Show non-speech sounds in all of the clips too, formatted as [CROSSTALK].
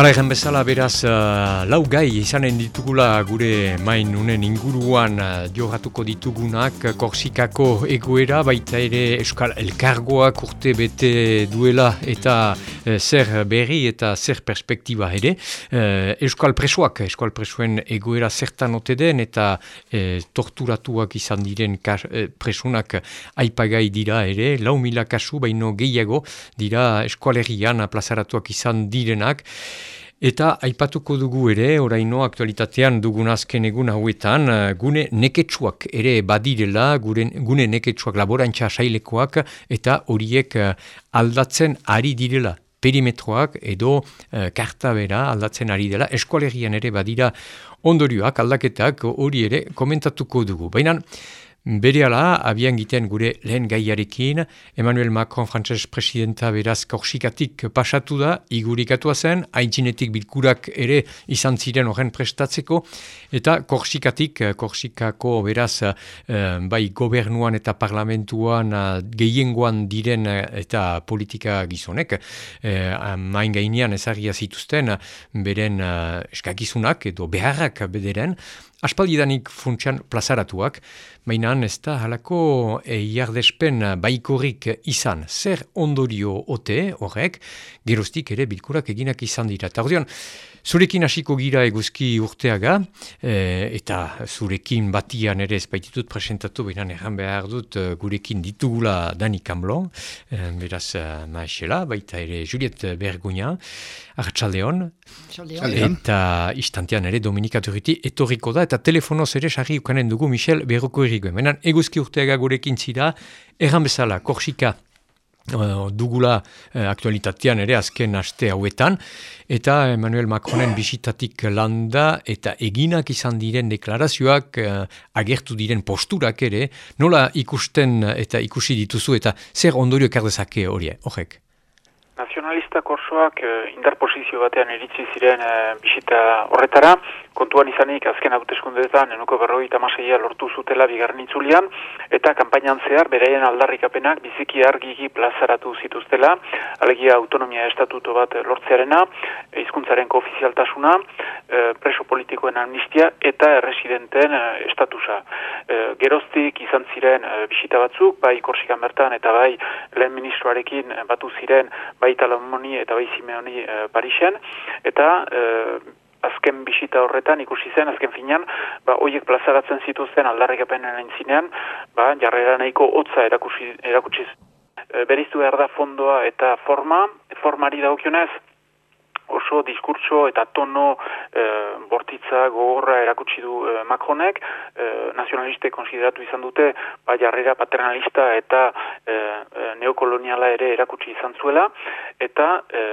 Hala egen bezala beraz uh, lau gai izanen ditugula gure main unen inguruan uh, jogatuko ditugunak Korsikako egoera baita ere Euskal Elkargoak urte bete duela eta zer berri eta zer perspektiba ere. Uh, Euskal Presoak, Euskal Presoen egoera zertan ote den eta uh, torturatuak izan diren kas, presunak aipagai dira ere. Lau mila kasu baino gehiago dira eskualerian plazaratuak izan direnak. Eta aipatuko dugu ere, oraino aktualitatean dugun azken egun hauetan, eh, gune neketsuak ere badirela, gure, gune neketsuak laborantza sailekoak, eta horiek eh, aldatzen ari direla. Perimetroak edo uh, karta bera aldatzen ari dela, eskualerian ere badira ondorioak, aldaketak hori ere komentatuko dugu. Baina, Bere ala, abian giten gure lehen gaiarekin, Emmanuel Macron frantses presidenta beraz korsikatik pasatu da, igurikatua zen, haintzinetik bilkurak ere izan ziren horren prestatzeko, eta korsikatik, korsikako beraz eh, bai gobernuan eta parlamentuan eh, gehiengoan diren eh, eta politika gizonek, eh, main gainean ezagia zituzten beren eh, eskakizunak edo beharrak bederen, Aspaldidanik funtsian plazaratuak, baina ez da halako eiardespen baikorrik izan. Zer ondorio ote horrek, gerostik ere bilkurak eginak izan dira. Eta Zurekin hasiko gira eguzki urteaga, e, eta zurekin batian ere ez baititut presentatu, baina erran behar dut e, gurekin ditugula Dani Kamblon, e, beraz e, maesela, baita ere Juliet Bergunia, Artxaldeon, eta istantean ere Dominika Turiti etorriko da, eta telefonoz ere sarri ukanen dugu Michel Berroko errigoen. Baina eguzki urteaga gurekin zira, erran bezala, Korsika, dugula uh, aktualitatean ere azken aste hauetan eta Emmanuel Macronen bisitatik landa eta eginak izan diren deklarazioak uh, agertu diren posturak ere nola ikusten eta ikusi dituzu eta zer ondorio ekardezake hori horrek? Nazionalista korsoak uh, indarposizio batean eritzi ziren uh, bisita horretara. Kontuan izanik azken hauteskundeetan enuko berroi tamaseia lortu zutela bigarren itzulian, eta kampainan zehar beraien aldarrikapenak biziki argigi plazaratu zituztela, alegia autonomia estatuto bat lortzearena, hizkuntzaren koofizialtasuna, e, preso politikoen amnistia eta erresidenten e, estatusa. E, geroztik izan ziren bisita batzuk, bai korsikan bertan eta bai lehen ministroarekin batu ziren bai talamoni eta bai zimeoni Parisen, eta azken bisita horretan ikusi zen azken finean ba hoiek plazaratzen zituzten aldarrikapenen entzinean ba jarrera nahiko hotza erakusi erakutsi e, beriztu behar da fondoa eta forma formari dagokionez oso diskurtso eta tono e, bortitza gogorra erakutsi du e, Macronek, e, nazionaliste konsideratu izan dute, ba jarrera paternalista eta e, neokoloniala ere erakutsi izan zuela, eta e,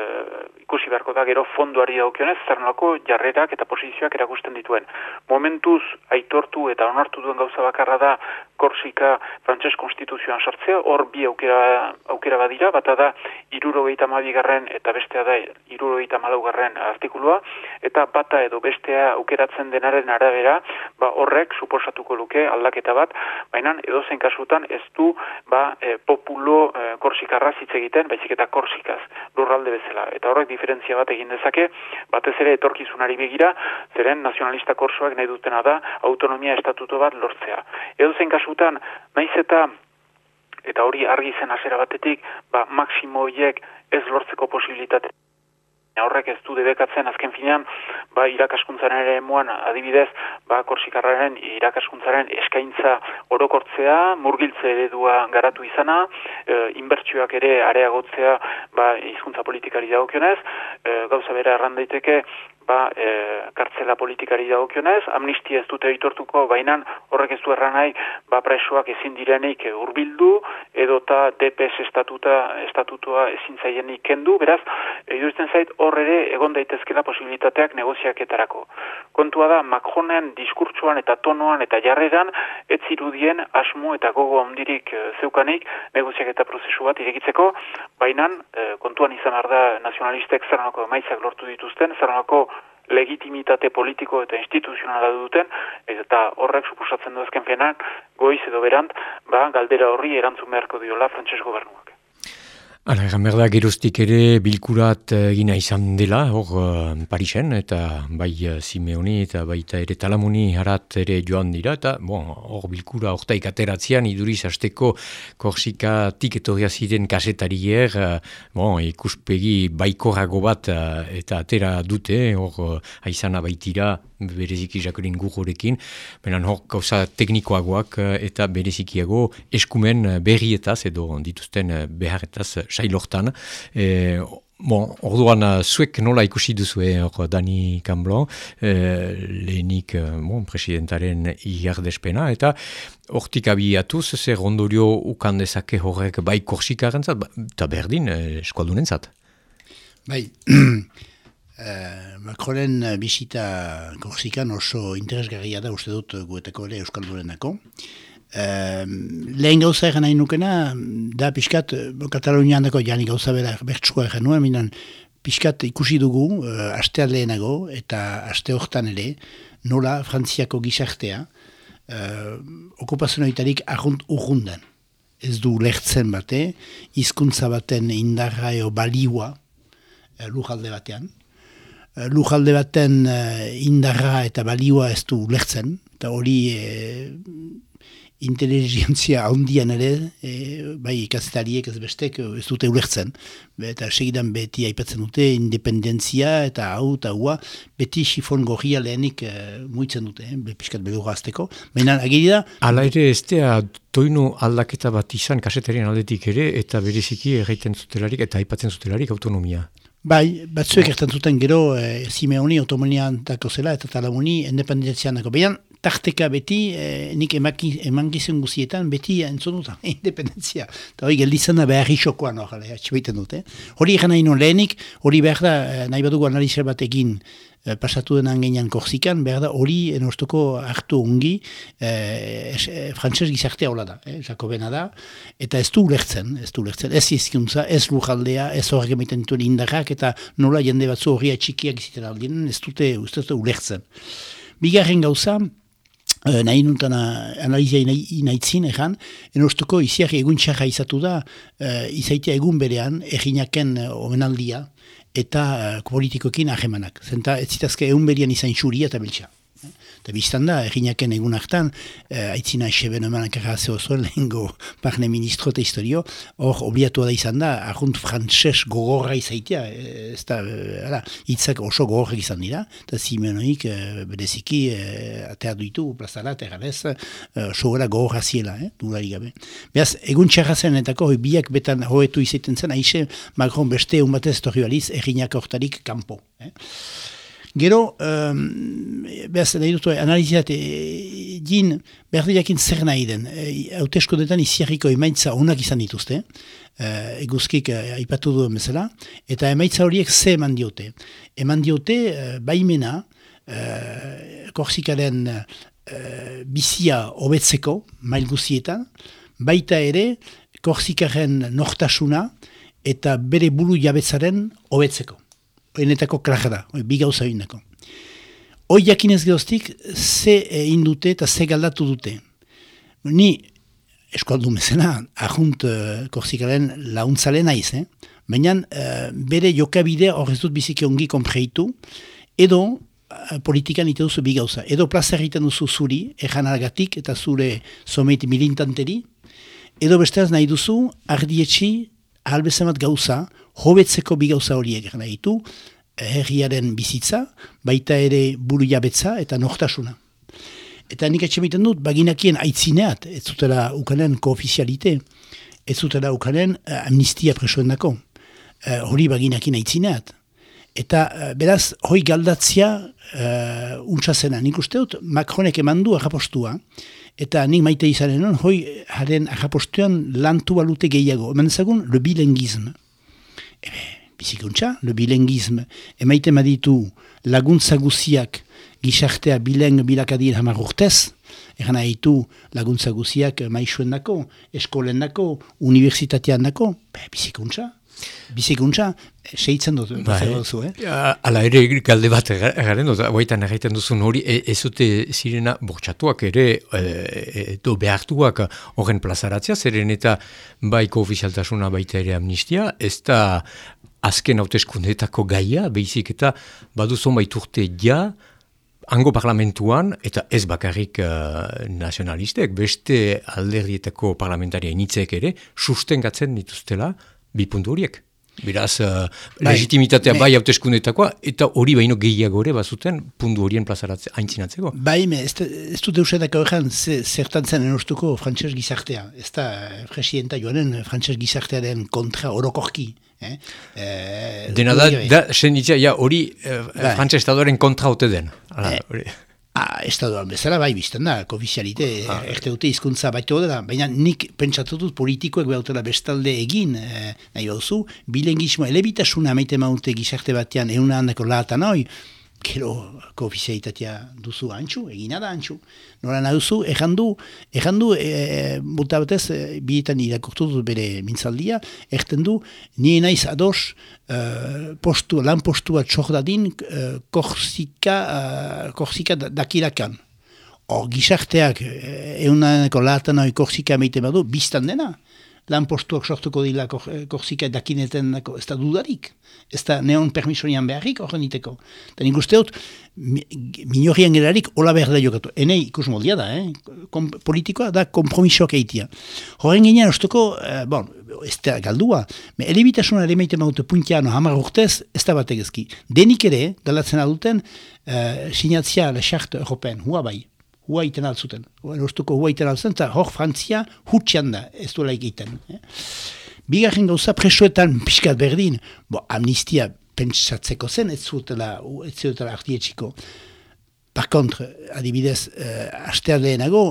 ikusi beharko da gero fonduari daukionez, zer jarrerak eta posizioak erakusten dituen. Momentuz aitortu eta onartu duen gauza bakarra da Korsika frantses konstituzioan sartzea, hor bi aukera, aukera badira, bata da irurogeita mabigarren eta bestea da irurogeita malaugarren artikulua, eta bata edo bestea aukeratzen denaren arabera, ba horrek suposatuko luke aldaketa bat, baina edo zen kasutan ez du ba, e, populo e, korsikarra hitz egiten, baizik eta korsikaz, lurralde bezala. Eta horrek diferentzia bat egin dezake, batez ere etorkizunari begira, zeren nazionalista korsoak nahi dutena da autonomia estatuto bat lortzea. Edo zen kasutan, naiz eta eta hori argi zen hasiera batetik, ba, maksimo ez lortzeko posibilitate horrek ez du debekatzen azken finean, ba, irakaskuntzaren ere emuan, adibidez, ba, korsikarraren irakaskuntzaren eskaintza orokortzea, murgiltze eredua garatu izana, e, inbertsioak ere areagotzea, ba, izkuntza politikari dagokionez, e, gauza bera erran daiteke, ba, e, kartzela politikari dagokionez, amnistia ez dute aitortuko, baina horrek ez du erranai, ba, presoak ezin direnik hurbildu edota DPS estatuta, estatutua ezin zaienik kendu, beraz, iduzten zait horre ere egon daitezkela posibilitateak negoziaketarako. Kontua da, Macronen diskurtsuan eta tonoan eta jarreran, ez zirudien asmo eta gogo ondirik e, zeukanik negoziaketa prozesu bat irekitzeko, baina e, kontuan izan arda nazionalistek zeranako emaitzak lortu dituzten, zeranako legitimitate politiko eta instituzionala duten, eta horrek suposatzen du ezken goiz edo berant, ba, galdera horri erantzun beharko diola frantses gobernuak. Hala, egan behar da, geroztik ere bilkurat egina izan dela, hor uh, Parisen, eta bai uh, Simeoni eta baita ere Talamoni harat ere joan dira, eta bon, hor bilkura ortaik ateratzean, iduriz hasteko Korsika etorria ziren kasetarier, bon, ikuspegi baikorrago bat eta atera dute, hor aizana baitira bereziki Jacqueline Gujorekin, benen hor gauza teknikoagoak eta berezikiago eskumen berrietaz edo dituzten beharretaz sailortan. E, bon, orduan, zuek nola ikusi duzu, hor Dani Camblon, e, lehenik bon, presidentaren iardespena, eta hortik abiatuz, zer ondorio ukan dezake horrek bai korsikaren zat, ba, eta berdin, eskualdunen zat. Bai, [CLEARS THROAT] uh, Macronen bisita korsikan oso interesgarria da uste dut gueteko ere euskaldunen dako. Uh, lehen gauza egan nahi nukena, da pixkat, Katalunian dako jani gauza bera bertsua egan nuen, minan pixkat ikusi dugu, uh, astean lehenago eta aste hortan ere, nola frantziako gizartea, uh, okupazionoitarik ahunt urrundan. Ez du lehtzen bate, hizkuntza baten indarra eo baliua uh, lujalde batean. Uh, lujalde baten uh, indarra eta baliua ez du lehtzen, eta hori inteligentzia handian ere, e, bai ikazitariek ez bestek ez dute ulertzen. Eta segidan beti aipatzen dute independentzia eta hau eta hua, beti sifon gorria lehenik e, muitzen dute, eh, piskat belurra azteko. Baina agiri da... Ala ere ez toinu aldaketa bat izan kasetarien aldetik ere, eta bereziki erraiten zutelarik eta aipatzen zutelarik autonomia. Bai, batzuek ertan zuten gero e, Simeoni otomonian dako zela eta talamuni independentzian dako. Baina tarteka beti, eh, nik eman gizien guzietan, beti entzun dut, [LAUGHS] independentzia. Eta hori geldizan da behar isokoan hori, atxibaiten dute. Hori egan nahi non lehenik, hori behar da, eh, nahi badugu analizia bat egin, eh, pasatu denan genian korzikan, behar da hori enostoko hartu ungi, eh, eh, frantses gizartea hola da, eh, jakobena da, eta ez du ulertzen, ez du ulertzen, ez izkiuntza, ez lujaldea, ez horrek emaiten dituen indarrak, eta nola jende batzu horria txikiak iziten aldien, ez dute, uste ulertzen. Bigarren gauza, nahi nuntan analizia inaitzin egan, enostuko iziak egun txarra izatu da, uh, izaitea egun berean, eginaken omenaldia, eta uh, politikokin ahemanak. Zenta, ez zitazke egun berean izan xuria eta beltsa. Eta biztan da, eginaken egun hartan, eh, aitzina eseben emanak errazio zuen, lehenko parne [LAUGHS] ministro eta historio, hor, obliatu da izan da, argunt frantses gogorra izaitea, eh, ez da, eh, hitzak oso gogorrak izan dira, eta zimenoik, eh, bedeziki, eh, atear duitu, plazara, terralez, eh, sogera gogorra ziela, eh, dugari gabe. Beaz, egun txarra zen, biak betan hoetu izaiten zen, aixe, Macron beste egun batez torri baliz, eginak hortarik kanpo. Eh. Gero, um, behaz, nahi dut, analiziat, e, gin, behar zer nahi den. E, Autesko detan iziarriko emaitza onak izan dituzte, e, eguzkik e, duen bezala, eta emaitza horiek ze eman diote. Eman diote, e, baimena, e, korsikaren e, bizia hobetzeko, mail guzietan, baita ere, korsikaren nortasuna, eta bere buru jabetzaren hobetzeko enetako klajera, da, bi gauza bindako. Hoi jakinez geroztik, ze egin dute eta ze galdatu dute. Ni, eskualdu mezena, ahunt uh, korsikaren launtzale naiz, eh? baina uh, bere jokabide horrez dut biziki ongi konpreitu, edo uh, politikan ite duzu bi gauza. Edo plaza egiten duzu zuri, ejan algatik eta zure someit milintanteri, edo besteaz nahi duzu, ardietxi, ahalbezamat gauza, hobetzeko bi gauza horiek gana ditu, herriaren bizitza, baita ere buru jabetza eta nortasuna. Eta nik etxe dut, baginakien aitzineat, ez zutela ukanen koofizialite, ez zutela ukanen uh, amnistia presoen dako. Uh, hori baginakien aitzineat. Eta uh, beraz, hoi galdatzia uh, untsa. Nik uste dut, Macronek eman du agapostua, eta nik maite izanen hon, hoi haren agapostuan lantu balute gehiago. Eman ezagun, le bilengizm. Ebe, bizikuntza, le bilengizm. Emaite maditu laguntza guziak gizartea bileng bilakadir hamar urtez, Egan nahitu laguntza guziak maixuen dako, eskolen dako, universitatean dako, bizikuntza, bizikuntza, seitzen dut, bai. duzu, eh? Ala ere, galde bat garen dut, guaitan egiten duzun hori, e, ez dute zirena bortxatuak ere, e, e, do behartuak horren plazaratzea, zeren eta baiko ofizialtasuna baita ere amnistia, ez da azken hauteskundetako gaia, behizik eta baduzon baiturte ja, Ango parlamentuan, eta ez bakarrik uh, nazionalistek, beste alderdietako parlamentaria initzek ere, sustengatzen dituztela bi puntu horiek. Beraz, uh, legitimitatea bai hauteskundetakoa, eta hori baino gehiago ere bazuten puntu horien plazaratzea, aintzinatzeko. Bai, me, ez, ez dut eusetak horrean zertan zen enostuko frantxez gizartea. Ez da, presidenta joanen frantxez gizartearen kontra orokorki. Eh? Eh, Dena da, da sen ja, hori eh, bai. frantza estadoaren kontra hote den. eh, ah, estadoan bezala bai bizten da, kofizialite, ah. erte dute izkuntza baitu da, baina nik pentsatu dut politikoek behautela bestalde egin, eh, nahi bauzu, bilengismo, elebitasuna amaite maute gizarte batean, euna handako lahatan hoi, gero koofizialitatea duzu antxu, egina da antxu. Nora nahi errandu, errandu, e, buta batez, e, bietan irakortu dut bere mintzaldia, erten du, nire naiz ados, e, postu, lan postua txordadin, e, korsika, e, korsika dakirakan. Hor, gizarteak, e, eunaneko latan hori korsika meite badu, biztan dena lan postuak sortuko dila korsika dakineten ez da dudarik. Ez da neon permisonian beharrik horren iteko. Eta nik uste dut, minorien gerarik hola behar da jokatu. Enei ikus moldia da, eh? Kom, politikoa da kompromisoak eitia. Horren ginean oztuko, eh, bon, ez da galdua, me elebitasuna ere meite maute puntiano hamar urtez, ez da batek ezki. Denik ere, galatzen aduten, eh, sinatzia le charte european, hua bai hua iten altzuten. Erostuko hua iten altzen, eta hor Frantzia hutsian da, ez duela egiten. Eh? Bigarren gauza presoetan pixkat berdin, bo, amnistia pentsatzeko zen, ez zutela, ez zutela artietxiko. Par kontra, adibidez, uh, astean lehenago,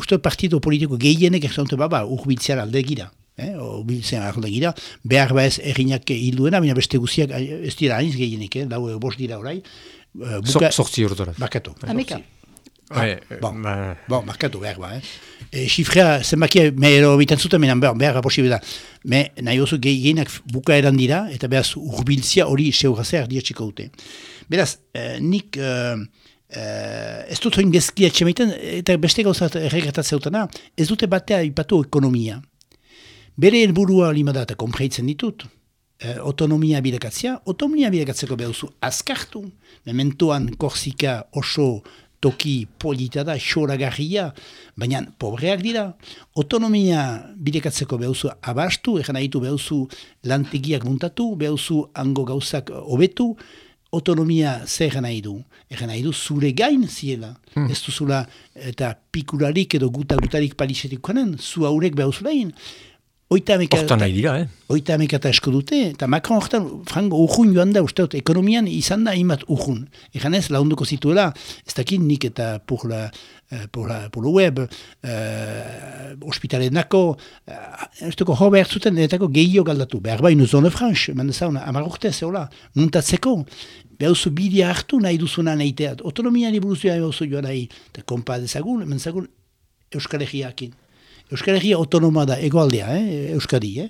uste partido politiko gehienek erzontu baba, urbiltzean alde gira. Eh, urbiltzean alde gira. Behar ba ez errinak hilduena, baina beste guziak ez dira aniz gehienek, eh, lau bost dira orai. Uh, buka... Sortzi urtoraz. Bakatu. Amika. Ah, bon, ba... bon, markatu behar ba, eh? E, xifrea, zenbakia, me ero bitan zuten menan behar, behar aposibe da. Me, nahi oso gehienak buka eran dira, eta behaz urbiltzia hori seurazea ardiatxiko dute. Beraz, eh, nik eh, eh, ez dut zoin gezkia txemaiten, eta beste gauza erregratatzea utana, ez dute batea ipatu ekonomia. Bere helburua lima da eta kompreitzen ditut. Eh, autonomia bilakatzea, autonomia bilakatzeko behuzu azkartu. Mementoan Korsika oso toki polita da, xoragarria, baina pobreak dira. Autonomia bidekatzeko behuzu abastu, egan nahitu behuzu lantegiak muntatu, behuzu ango gauzak hobetu, autonomia zer egan nahi du? Egan nahi du zure gain ziela. Hmm. Ez duzula eta pikularik edo guta gutarik palisetik kanen, zu haurek Oita nahi dira, eh? Oita amekata esko dute, eta Macron horretan, frango, urjun joan da, usteot, ekonomian izan da imat urjun. Egan ez, launduko zituela, ez dakit nik eta pur la, uh, pur la, pur la web, uh, hospitalen dako, uh, ez duko jo behar zuten, denetako gehio galdatu. Behar baino zone franx, eman dezauna, amar urte, zehola, muntatzeko, behar zu bidea hartu nahi duzuna nahi teat. Autonomian iburuzioa behar zu joan nahi, eta kompa dezagun, eman dezagun, Euskal Herriakin. Euskal Herria autonoma da egoaldea, eh, Euskadi, eh?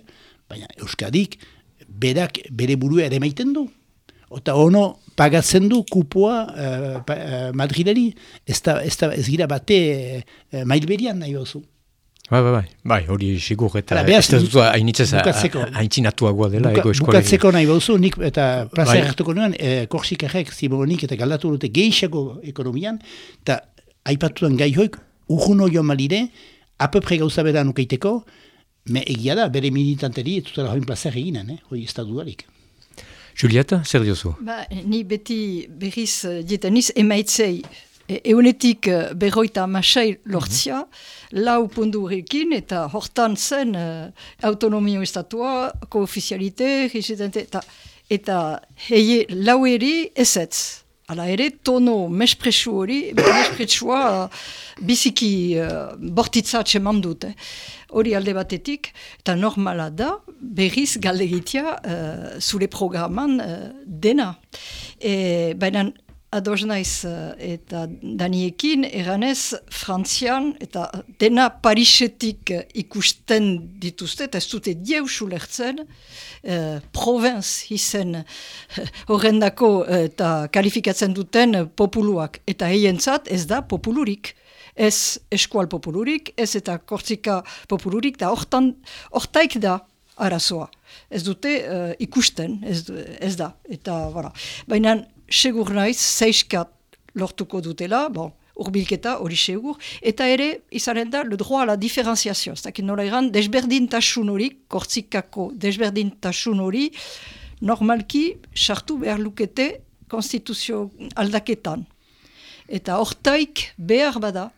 baina Euskadik berak bere burua ere maiten du. Ota ono pagatzen du kupoa uh, pa, uh, Madrideri, ez, da, ez, da, ez gira bate uh, mailberian nahi oso. Bai, bai, bai, bai, hori sigur eta ez da dut hainitzez haintzinatuagoa dela ego eskolegia. Bukatzeko nahi bauzu, nik eta plaza bai. erratuko nuen, eh, korsikarek, zimonik eta galdatu dute gehiago ekonomian, eta aipatuan gai hoik, urguno jo malire, apepre gauza bera nukeiteko, me egia da, bere militanteri, ez dutela hoin plazer eginen, eh? hoi ez da dudarik. Julieta, zer diozu? Ba, ni beti berriz uh, dietaniz emaitzei e, eunetik uh, berroita amasei lortzia, mm -hmm. lau pundu horrekin eta hortan zen uh, autonomio estatua, koofizialite, residente, eta eta hei lau eri ezetz. Hala ere, tono mespresu hori, [COUGHS] mespresua biziki uh, bortitza atseman dute. Hori alde batetik, eta normala da, berriz galdegitia uh, zure programan uh, dena. E, Baina ados naiz eh, eta daniekin eranez frantzian eta dena parisetik ikusten dituzte eta ez dute dieusu lertzen eh, provinz izen eh, horrendako eta kalifikatzen duten populuak eta heientzat ez da populurik ez eskual populurik ez eta kortzika populurik da hortan hortaik da arazoa. Ez dute ikusten, ez, ez da. Eta, voilà. Baina, segur naiz, zeiskat lortuko dutela, bon, urbilketa hori segur, eta ere, izanen da, le droit a la diferenciazio, ez dakit nola egan, desberdintasun hori, kortzikako desberdintasun hori, normalki, sartu behar lukete konstituzio aldaketan. Eta hortaik behar bada,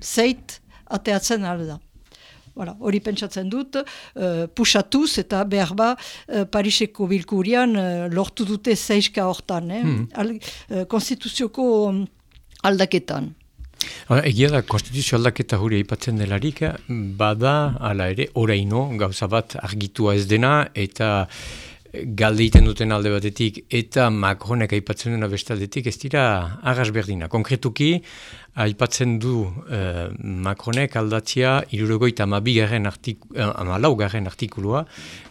zeit ateatzen alda. Voilà, hori pentsatzen dut, uh, pusatuz eta behar ba uh, Pariseko bilkurian uh, lortu dute zeiska hortan, eh? Hmm. Al, uh, konstituzioko um, aldaketan. Egia da, konstituzio aldaketa hori aipatzen delarik, bada, ala ere, oraino, gauza bat argitua ez dena, eta galde iten duten alde batetik eta Macronek aipatzen duna bestaldetik ez dira agas berdina. Konkretuki, aipatzen du eh, Macronek aldatzia irurogoita amabigaren artik, eh, amalaugarren artikulua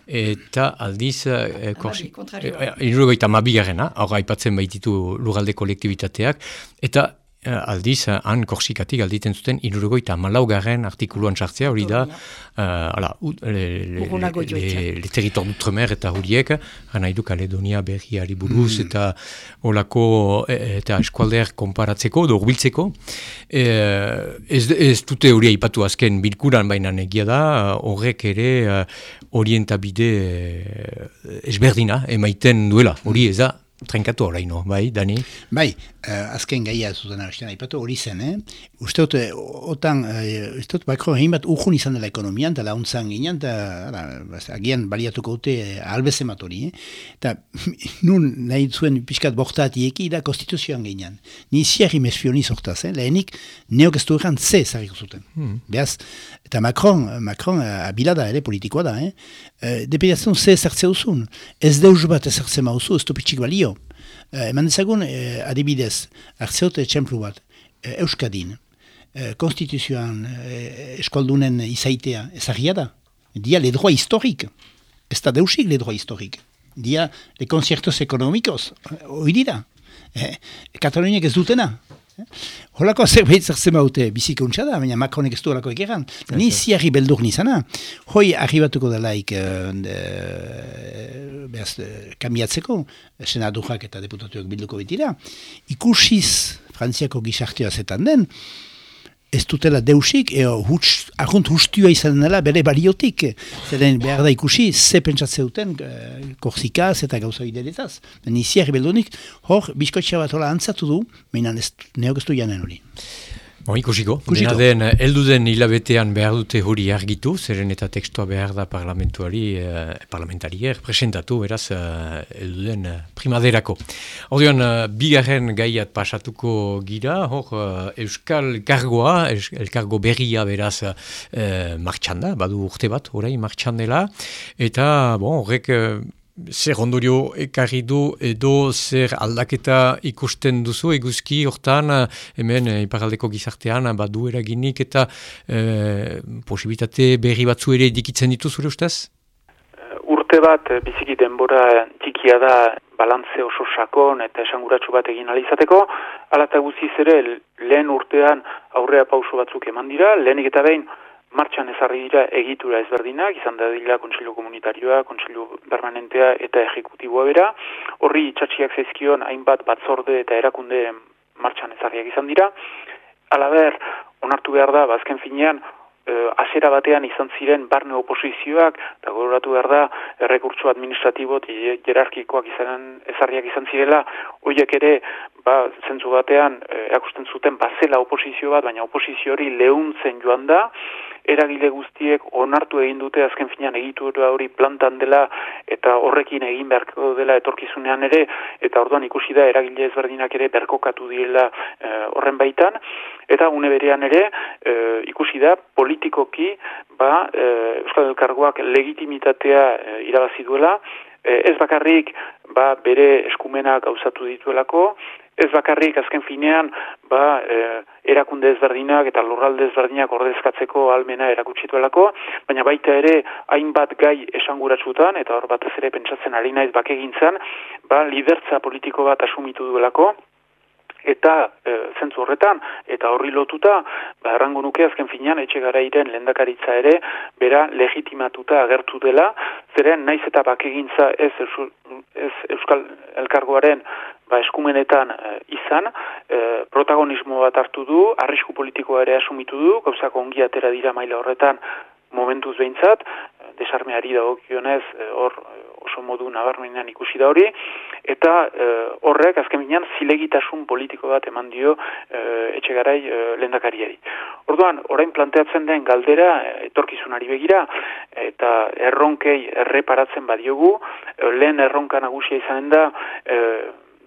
eta aldiz eh, eh, irurogoita amabigarrena, hor aipatzen baititu lugalde kolektibitateak, eta aldiz, eh, han korsikatik alditen zuten irurogoita malaugarren artikuluan sartzea, hori da, uh, ala, le, le, le, territor d'utremer eta huriek, gana idu Kaledonia berriari buruz mm. eta olako eta eskualder konparatzeko, dorbiltzeko. E, ez, ez dute hori aipatu azken bilkuran baina negia da, horrek ere orientabide ezberdina emaiten duela, hori ez da, trenkatu oraino, bai, Dani? Bai, uh, azken gaia zuten arresten, haipatu hori zen, eh? Uste dut, eh, otan, uh, uste dut, bakro, egin bat urjun izan dela ekonomian, eta launtzan ginen, eta agian baliatuko dute uh, albezen bat hori, eh? Eta [LAUGHS] nun nahi zuen pixkat bortat ieki da konstituzioan ginen. Ni ziarri mesfioni sortaz, eh? Lehenik, neok ez dueran ze zarriko zuten. Hmm. Beaz, eta Macron, Macron uh, abilada ere politikoa da, eh? Uh, Depediatzen ze ezartzea uzun. Ez deus bat ezartzea mauzu, ez du pitxik balio. Uh, eman dezagun, uh, adibidez, hartzeot txemplu bat, uh, Euskadin, uh, konstituzioan uh, eskoldunen izaitea ezagia da. Dia le droit historik. Ez da deusik le droit historik. Dia le conciertos ekonomikos. Hoi dira. Uh, Kataloniak ez dutena. Holako zerbait zertzen baute bizikuntza da, baina Macronek ez du holako ekeran. Ni ziarri beldur nizana. Hoi arribatuko delaik uh, behaz, kambiatzeko, senadujak eta deputatuak bilduko bitira. Ikusiz Frantziako gizartioa zetan den, ez dutela deusik, eo huts, argunt hustua izan dela bere bariotik. Zeren behar da ikusi, ze pentsatze duten uh, korzikaz eta gauza ideletaz. Niziak beldunik, hor, bizkotxea bat hola antzatu du, mainan ez neok janen hori. Bon, ikusiko, dena den, eldu den hilabetean behar dute hori argitu, zeren eta tekstua behar da parlamentuari, eh, parlamentarier, presentatu, beraz, eh, eldu den eh, primaderako. Ordean, eh, bigarren gaiat pasatuko gira, hor, eh, Euskal Elkargoa, Elkargo berria beraz, eh, martxanda, badu urte bat, orai martxandela, eta, bon, horrek, eh, zer ondorio ekarri du edo zer aldaketa ikusten duzu eguzki hortan hemen eh, iparaldeko gizartean badu eraginik eta e, posibilitate berri batzu ere dikitzen ditu zure ustez? Uh, urte bat biziki denbora txikia da balantze oso sakon eta esanguratsu bat egin alizateko, alata guziz ere lehen urtean aurrea pauso batzuk eman dira, lehenik eta behin martxan ezarri dira egitura ezberdinak, izan da dira komunitarioa, kontsilo permanentea eta ejekutiboa bera. Horri txatxiak zaizkion hainbat batzorde eta erakunde martxan ezarriak izan dira. Alaber, onartu behar da, bazken ba, finean, azera batean izan ziren barne oposizioak, eta goratu behar da, errekurtso administratibo jerarkikoak izanen, ezarriak izan zirela, horiek ere, ba, zentzu batean, erakusten zuten, bazela oposizio bat, baina oposizio hori lehuntzen joan da, eragile guztiek onartu egin dute azken finean egitu hori plantan dela eta horrekin egin beharko dela etorkizunean ere eta orduan ikusi da eragile ezberdinak ere berkokatu direla eh, horren baitan. Eta une berean ere eh, ikusi da politikoki ba e, Euskal Elkargoak legitimitatea irabazi duela ez bakarrik ba bere eskumenak gauzatu dituelako ez bakarrik azken finean ba, e, erakunde ezberdinak eta lurralde ezberdinak ordezkatzeko almena erakutsituelako, baina baita ere hainbat gai esanguratsutan eta hor batez ere pentsatzen ari naiz bakegintzan, ba, lidertza politiko bat asumitu duelako, eta e, zentzu horretan, eta horri lotuta, ba, errango nuke azken finean, etxe gara iren lendakaritza ere, bera legitimatuta agertu dela, zeren naiz eta bakegintza ez, ez Euskal Elkargoaren ba, eskumenetan e, izan, e, protagonismo bat hartu du, arrisku politikoa ere asumitu du, gauzak ongi atera dira maila horretan momentuz behintzat, desarmeari dagokionez e, hor oso modu nabarmenean ikusi da hori, eta horrek azken binean zilegitasun politiko bat eman dio e, etxegarai e, lendakariari. Orduan, orain planteatzen den galdera etorkizunari begira, eta erronkei erreparatzen badiogu, lehen erronka nagusia izanen da,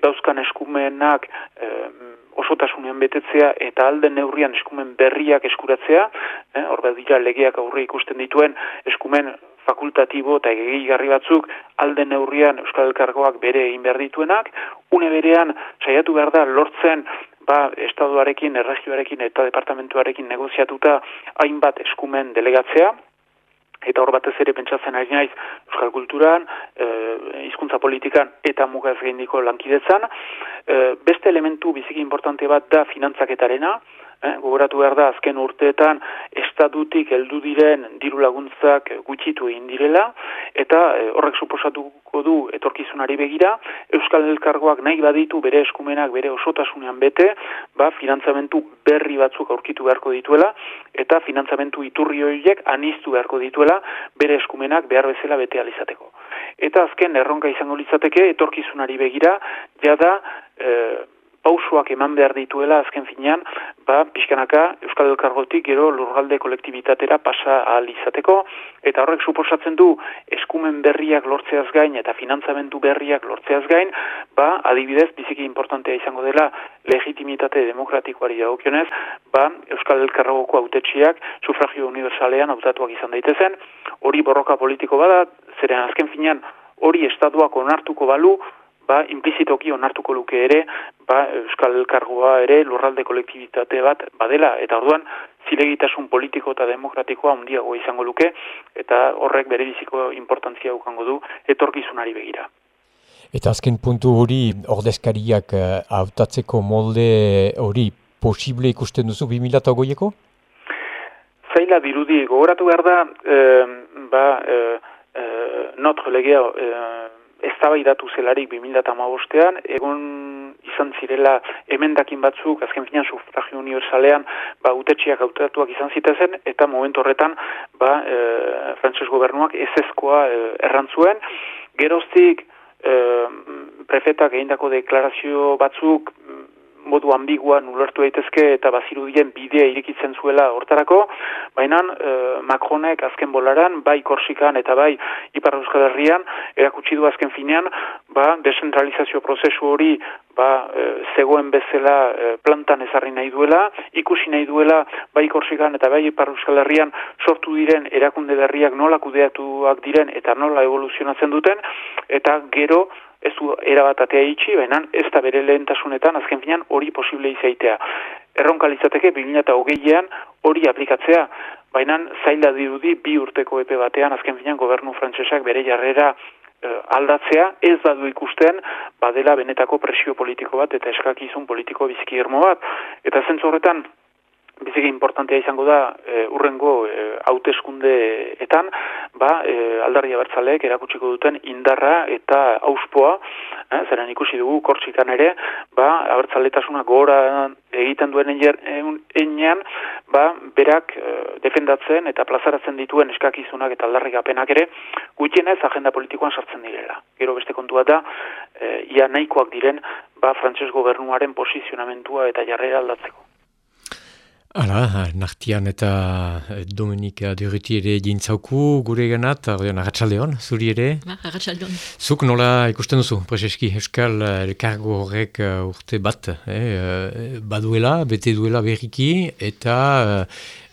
dauzkan eskumenak e, osotasunean betetzea eta alden neurrian eskumen berriak eskuratzea, eh, hor dira legeak aurre ikusten dituen eskumen fakultatibo eta egigarri batzuk alden neurrian Euskal Elkargoak bere egin behar dituenak, une berean saiatu behar da lortzen ba, estaduarekin, erregioarekin eta departamentuarekin negoziatuta hainbat eskumen delegatzea, eta hor batez ere pentsatzen ari naiz euskal kulturan, e, hizkuntza politikan eta mugaz geindiko lankidetzan. E, beste elementu biziki importante bat da finantzaketarena, Eh, gogoratu behar da, azken urteetan estatutik heldu diren diru laguntzak gutxitu egin direla, eta eh, horrek suposatuko du etorkizunari begira, Euskal Elkargoak nahi baditu bere eskumenak bere osotasunean bete, ba, finantzamentu berri batzuk aurkitu beharko dituela, eta finantzamentu iturri horiek aniztu beharko dituela bere eskumenak behar bezala bete alizateko. Eta azken erronka izango litzateke, etorkizunari begira, jada, e, pausuak eman behar dituela azken finean, ba, pixkanaka Euskal Elkargotik gero lurgalde kolektibitatera pasa ahal izateko, eta horrek suposatzen du eskumen berriak lortzeaz gain eta finantzamentu berriak lortzeaz gain, ba, adibidez, biziki importantea izango dela legitimitate demokratikoari dagokionez, ba, Euskal Elkargoko autetxiak sufragio universalean hautatuak izan daitezen, hori borroka politiko bada, zeren azken finean hori estatuak onartuko balu, ba, implizitoki onartuko luke ere, ba, Euskal Elkargoa ere lurralde kolektibitate bat badela, eta orduan zilegitasun politiko eta demokratikoa handiago izango luke, eta horrek bere biziko importantzia ukango du etorkizunari begira. Eta azken puntu hori, ordezkariak uh, hautatzeko molde hori posible ikusten duzu 2008ko? Zaila dirudi, gogoratu behar da, eh, ba, eh, eh, notre legea, eh, ez tabaidatu zelarik 2008an, egon izan zirela emendakin batzuk, azken finan sufragio universalean, ba, utetxiak autatuak izan zitezen, eta momentu horretan, ba, e, frantses gobernuak ez ezkoa e, errantzuen. Geroztik, e, prefetak egindako deklarazio batzuk, modu ambiguan ulertu daitezke eta bazirudien bidea irikitzen zuela hortarako, baina e, Macronek azken bolaran, bai Korsikan eta bai Ipar Euskal Herrian, erakutsi du azken finean, ba, desentralizazio prozesu hori ba, e, zegoen bezala e, plantan ezarri nahi duela, ikusi nahi duela bai Korsikan eta bai Ipar Euskal Herrian sortu diren erakunde berriak nola kudeatuak diren eta nola evoluzionatzen duten, eta gero ez du erabatatea itxi, baina ez da bere lehentasunetan azken finan hori posible izaitea. Erronka litzateke 2008an hori aplikatzea, baina zaila dirudi bi urteko epe batean azken finan gobernu frantsesak bere jarrera eh, aldatzea, ez da du ikusten badela benetako presio politiko bat eta eskakizun politiko biziki bat. Eta zentzu horretan, biziki importantea izango da e, urrengo e, hauteskundeetan ba, e, aldarria bertzaleek erakutsiko duten indarra eta auspoa, eh, zeren ikusi dugu kortzikan ere, ba, abertzaletasuna gora egiten duen enean, ba, berak e, defendatzen eta plazaratzen dituen eskakizunak eta aldarrik apenak ere, gutxienez agenda politikoan sartzen direla. Gero beste kontua da, e, ia nahikoak diren, ba, frantses gobernuaren posizionamentua eta jarrera aldatzeko. Hala, nartian eta eh, Dominika Durruti ere dintzauku gure ganat, ardean, Arratxaldeon, zuri ere? Ba, Arratxaldeon. Zuk nola ikusten duzu, Prezeski, Euskal eh, Elkargo horrek uh, urte bat, eh, baduela, bete duela berriki, eta Eh,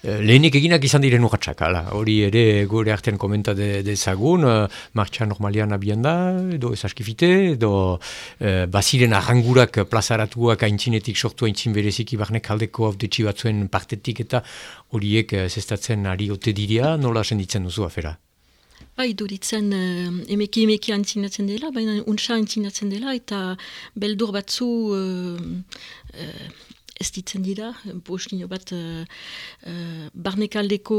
lehenik eginak izan diren urratxak, hori ere gure artean komenta dezagun, de uh, martxa normalian abian da, edo esaskifite, edo uh, baziren arrangurak plazaratuak aintzinetik sortu aintzin bereziki barnek aldeko hau batzuen partetik eta horiek uh, zestatzen ari ote diria, nola senditzen duzu afera? Bai, duritzen uh, emeki emeki antzinatzen dela, baina untsa antzinatzen dela, eta beldur batzu ez ditzen dira, bosnio bat uh, barnekaldeko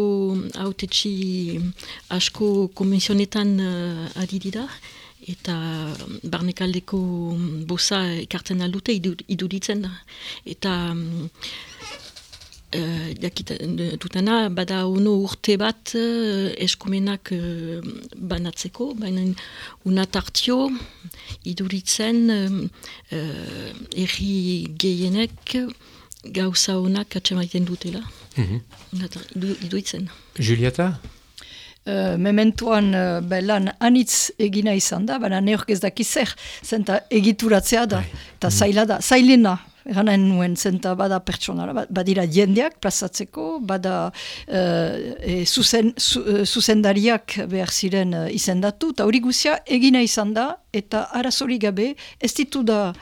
autetxi asko komisionetan uh, ari dira, eta barnekaldeko bosa ekartzen aldute iduritzen. Eta um, uh, dutana, bada ono urte bat uh, eskumenak uh, banatzeko, baina unat hartio iduritzen uh, erri gehienek gauza honak atxemaiten dutela. Mm -hmm. Iduitzen. Julieta? Uh, mementuan uh, belan anitz egina izan da, baina neork ez dakizer, zenta egituratzea da, eta mm. zaila da, zailena, Eranen nuen zenta bada pertsonara, ba, badira jendeak plazatzeko, bada e, zuzen, zu, uh, zuzendariak behar ziren izendatu, eta hori guzia egina izan da, eta arazori gabe ez ditu da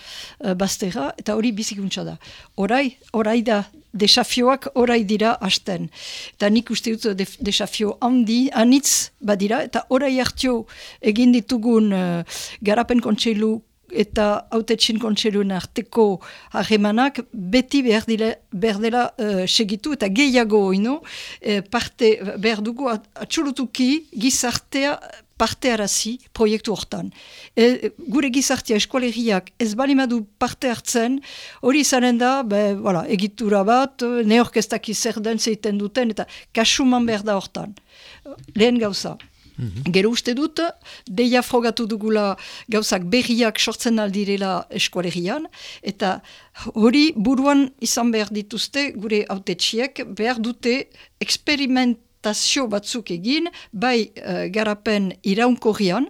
baztera, eta hori bizikuntza da. Horai, horai da, desafioak orai dira hasten. Eta nik uste dut desafio handi, anitz badira, eta orai hartio egin ditugun uh, garapen kontseilu eta autetxin kontseruen arteko harremanak beti behar, dile, behar dela uh, segitu eta gehiago ino, eh, parte behar dugu atxulutuki gizartea parte arazi proiektu hortan. E, gure gizartea eskualeriak ez balimadu parte hartzen, hori izanen da, be, voilà, egitura bat, neorkestak zer den zeiten duten, eta kasuman behar da hortan. Lehen gauza. -hmm. Gero uste dut, deia frogatu dugula gauzak berriak sortzen aldirela eskualerian, eta hori buruan izan behar dituzte gure autetxiek behar dute experimentazio batzuk egin, bai uh, garapen iraunkorrian,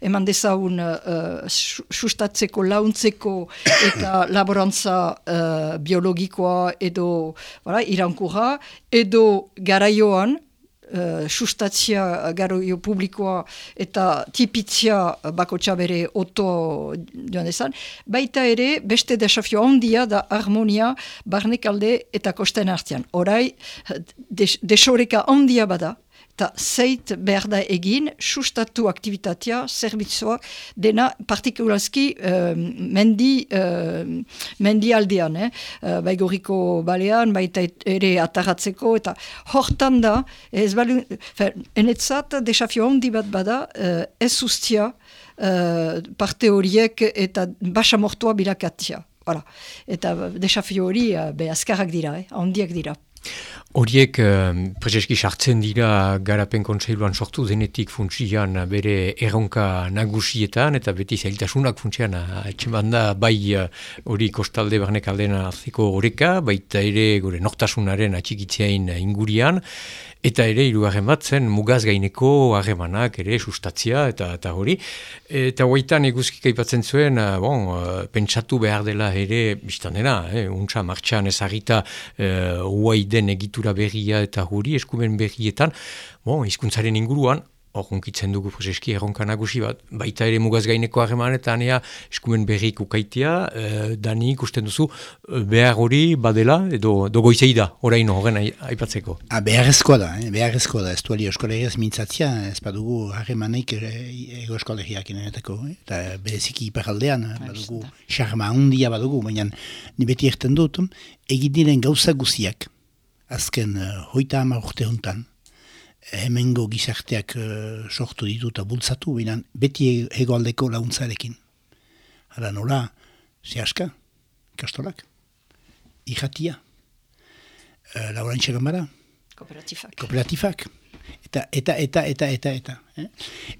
eman dezaun uh, sustatzeko, launtzeko [COUGHS] eta laborantza uh, biologikoa edo voilà, iraunkurra, edo garaioan, uh, sustatzia garoio publikoa eta tipitzia bako txabere oto joan ezan, baita ere beste desafio ondia da harmonia barnekalde eta kosten artean. Horai, desoreka ondia bada, eta zeit behar da egin, sustatu aktivitatea, zerbitzua, dena partikularski uh, mendi, uh, mendi aldean, eh? uh, baigoriko balean, baita ere atarratzeko, eta hortan da, ez balu, enetzat, desafio handi bat bada, uh, ez ustia uh, parte horiek eta basa mortua bilakatia. Voilà. Eta desafio hori, uh, be, azkarrak dira, eh? dira. Horiek uh, prezeski sartzen dira garapen kontseiluan sortu denetik funtsian bere erronka nagusietan eta beti zailtasunak funtsian etxeman da bai eh, hori uh, kostalde barnek aldena aziko horeka, baita ere gure nortasunaren atxikitzeain ingurian Eta ere, irugarren bat zen, mugaz gaineko harremanak ere sustatzia eta eta hori. Eta hoaitan eguzkik aipatzen zuen, uh, bon, uh, pentsatu behar dela ere, biztan dena, eh, untsa martxan ezagita uh, uaiden egitura berria eta hori, eskumen berrietan, bon, izkuntzaren inguruan, hor unkitzen dugu prozeski erronka nagusi bat, baita ere mugaz gaineko harreman eta anea eskumen berrik ukaitia, e, dani ikusten duzu eh, behar hori badela edo dogoizei da, orain horren aipatzeko. A, ah, beharrezkoa da, eh? beharrezkoa da, ez duali eskolegiaz mintzatzia, ez badugu harremanik ego eskolegiak inenetako, eh? eta bereziki iparaldean, badugu xarma hundia badugu, baina ni beti erten dut, egin diren gauza guziak, azken uh, hoita ama urte hontan, hemengo gizarteak uh, sortu ditu eta bultzatu, binan, beti hegoaldeko launtzarekin. Hala nola, zehaska, kastolak, ihatia, uh, laurantxe bara, Kooperatifak. Kooperatifak. Eta, eta, eta, eta, eta, eta. Eh?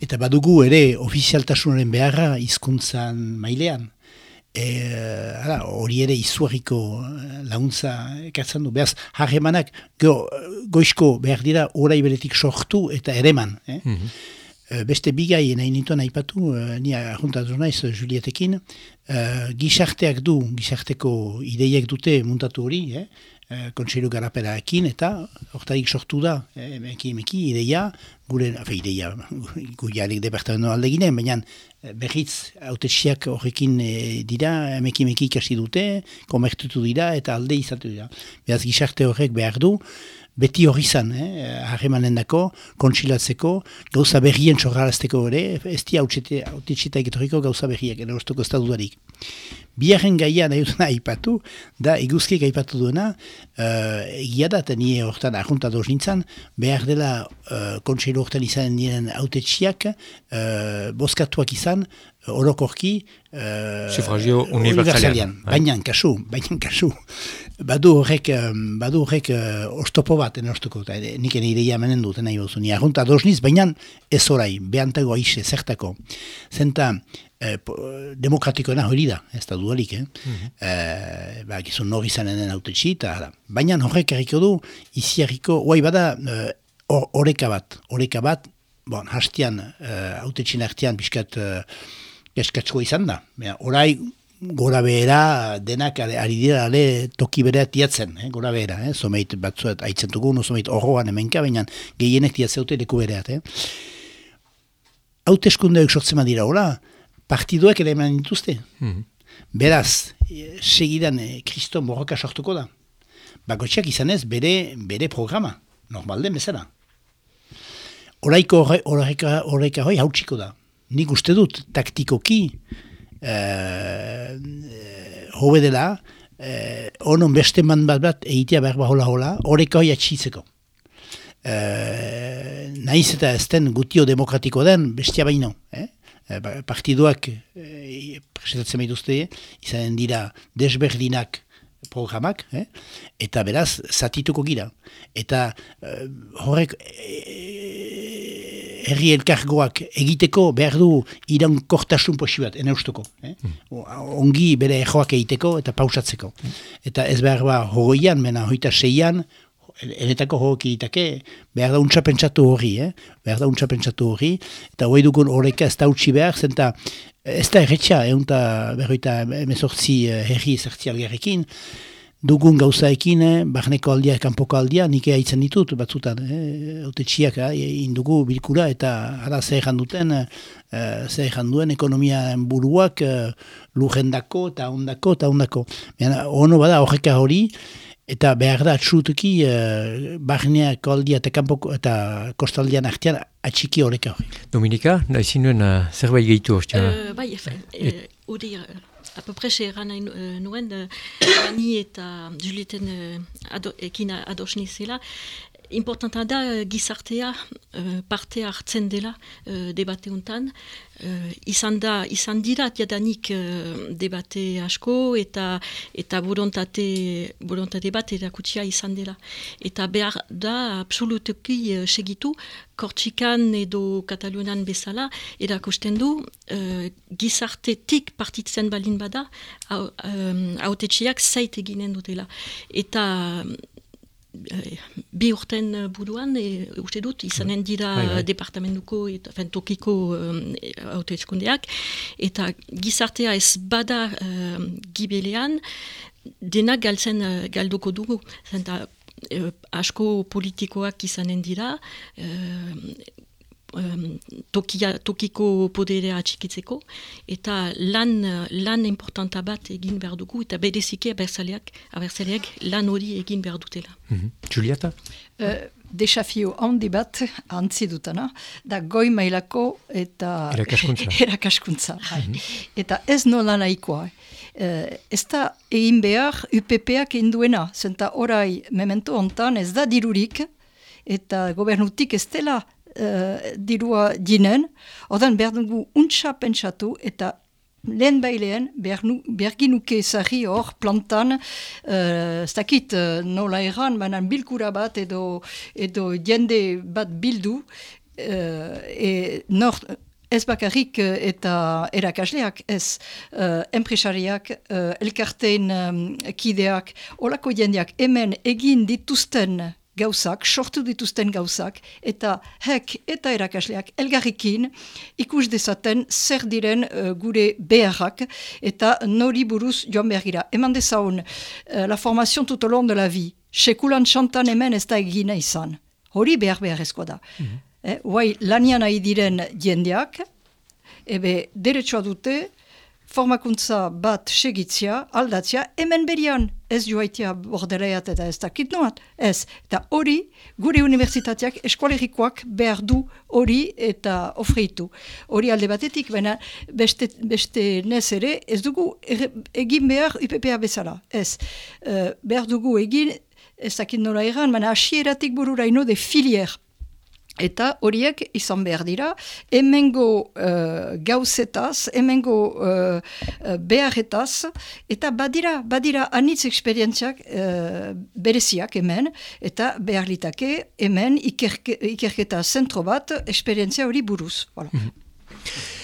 Eta badugu ere ofizialtasunaren beharra hizkuntzan mailean. E, hori ere izuarriko eh, laguntza ekartzen du. Beaz, harremanak go, goizko behar dira orai beretik sortu eta ereman. Eh? Mm Beste bigai nahi nintuen aipatu, ni ahuntatu naiz Julietekin, uh, gizarteak du, gizarteko ideiek dute muntatu hori, eh? Eh, kontseilu garaperaekin eta hortarik sortu da, e, emeki emeki ideia, gure, afe ideia, gu jalik departamento alde ginen, baina eh, berriz autetxiak horrekin dira, emeki emeki ikasi dute, komertutu dira eta alde izatu dira. Beraz gizarte horrek behar du, beti hori zan, eh, harremanen dako, kontsilatzeko, gauza berrien txorrarazteko ere, ez di hau etorriko gauza berriak, erostuko ez da dudarik. Biarren gaia nahi dutena aipatu, da iguzkiek aipatu duena, uh, egia da, eta nire horretan ahuntadoz nintzen, behar dela uh, kontseilu horretan izan diren autetxiak, uh, boskatuak izan, orokorki, uh, Sufragio universalian. Baina, kasu, baina, kasu badu horrek, badu horrek uh, ostopo bat enortuko, eta nik ene ideia menen dut, nahi bozu, ni arrunta dosniz, baina ez orai, behantago aixe, zertako. Zenta, eh, demokratikoena hori da, ez da dualik, eh? Mm -hmm. eh ba, gizun nori zanen den haute txita, baina horrek erriko du, iziarriko, guai bada, uh, oreka bat, oreka bat, bon, hastian, haute uh, txina artian, biskat, uh, eskatzko izan da. orai, gora behera denak ari dira ale toki berea tiatzen, eh, gora behera, eh, zomeit batzuet aitzen dugu, no zomeit horroan hemenka, baina gehienek tiatzeute leku bereat. Eh. Haute eskundeak sortzen dira, hola, partiduak ere eman dituzte. Mm Beraz, segidan eh, kriston borroka sortuko da. Bakotxeak izan ez bere, bere programa, normalden bezala. Horaiko horreka hoi hautsiko da. Nik uste dut taktikoki, uh, hobe dela, uh, onon beste man bat bat egitea behar hola hola, horreka hoi atxitzeko. Uh, naiz eta ez gutio demokratiko den, bestia baino. Eh? partiduak eh, presentatzen behituzte, izanen dira desberdinak programak, eh? eta beraz, zatituko gira. Eta horrek herri elkargoak egiteko behar du iran kortasun posi bat, ene Eh? Hmm. Ongi bere joak egiteko eta pausatzeko. Eta ez behar ba hogoian, mena hoita seian, enetako hogok egitake, behar da untsa pentsatu hori, eh? behar da untsa pentsatu hori, eta hori dugun horreka ez da utzi behar, zenta ez da erretxa, egun eta berroita emezortzi eh, herri zertzi algerrekin, dugun gauzaekin, eh, barneko aldia, kanpoko aldia, nik haitzen ditut, batzutan, eh, haute txiak, eh, indugu bilkura, eta ara zer duten, eh, zer duen ekonomia buruak, eh, lujendako, eta ondako, eta ondako. Ono bada, horreka hori, eta behar da, atxutuki, eh, barneako aldia, eta kanpoko, eta kostaldian artean, atxiki horreka hori. Dominika, nahi zinuen, uh, zerbait gehitu hori? Uh, bai, efen, hori, uh, a peu près egan nahi nuen, Ani eta Julieten ado, ekin adosni zela, importanta da gizartea parte hartzen dela debate untan, Uh, izan da, izan dira tiadanik uh, debate asko eta eta borontate, borontate bat erakutsia izan dela. Eta behar da absolutuki uh, segitu, Kortxikan edo Katalunian bezala erakusten du uh, gizartetik partitzen balin bada hautetxiak um, zait eginen dutela. Eta bi urten eh, buruan, e, uste dut, izanen dira bai, bai. departamentuko eta fentokiko haute eta gizartea ez bada um, gibelean, dena galtzen uh, galduko dugu. Zenta, asko politikoak izanen dira, tokia, tokiko poderea atxikitzeko, eta lan, lan importanta bat egin behar dugu, eta bedezike abertzaleak, abertzaleak lan hori egin behar dutela. Mm -hmm. Julieta? Uh, desafio handi bat antzi dutana, da goi mailako eta erakaskuntza. [LAUGHS] erakaskuntza bai. mm -hmm. Eta ez nola nahikoa. Uh, ez da egin behar UPP-ak induena, zenta orai memento ontan ez da dirurik, eta gobernutik ez dela uh, dirua dinen, odan behar dugu untsa pentsatu eta lehen bailean berginuke ezari hor plantan, uh, ez dakit uh, nola erran, banan bilkura bat edo, edo jende bat bildu, uh, e, nor, ez bakarrik eta erakasleak, ez uh, enpresariak, uh, elkartein um, kideak, olako jendeak hemen egin dituzten gauzak, sortu dituzten gauzak, eta hek eta erakasleak elgarrikin ikus dezaten zer diren uh, gure beharrak eta nori buruz joan behar gira. Eman dezaun, uh, la formation tout au long de la vie, sekulan txantan hemen ez da egina izan. Hori behar behar ezkoa da. Mm -hmm. eh, lanian nahi diren jendeak, ebe deretsua dute, formakuntza bat segitzia, aldatzia, hemen berian, ez joaitia bordereat eta ez dakit noat, ez. Eta hori, gure universitateak, eskualerikoak behar du hori eta ofreitu. Hori alde batetik, baina beste, beste nez ere, ez dugu egin behar UPPA bezala, ez. Uh, behar dugu egin, ez dakit nola egan, baina asieratik bururaino de filier, Eta horiek izan behar dira, hemengo uh, gauzetaz, hemengo uh, beharretaz, eta badira, badira anitz eksperientziak uh, bereziak hemen, eta behar litake hemen ikerke, ikerketa zentro bat eksperientzia hori buruz. Voilà. -hmm.